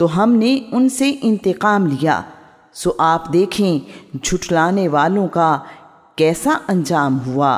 तो हमने उनसे इंतकाम लिया। सो आप देखें झुठलाने वालों का कैसा अंजाम हुआ।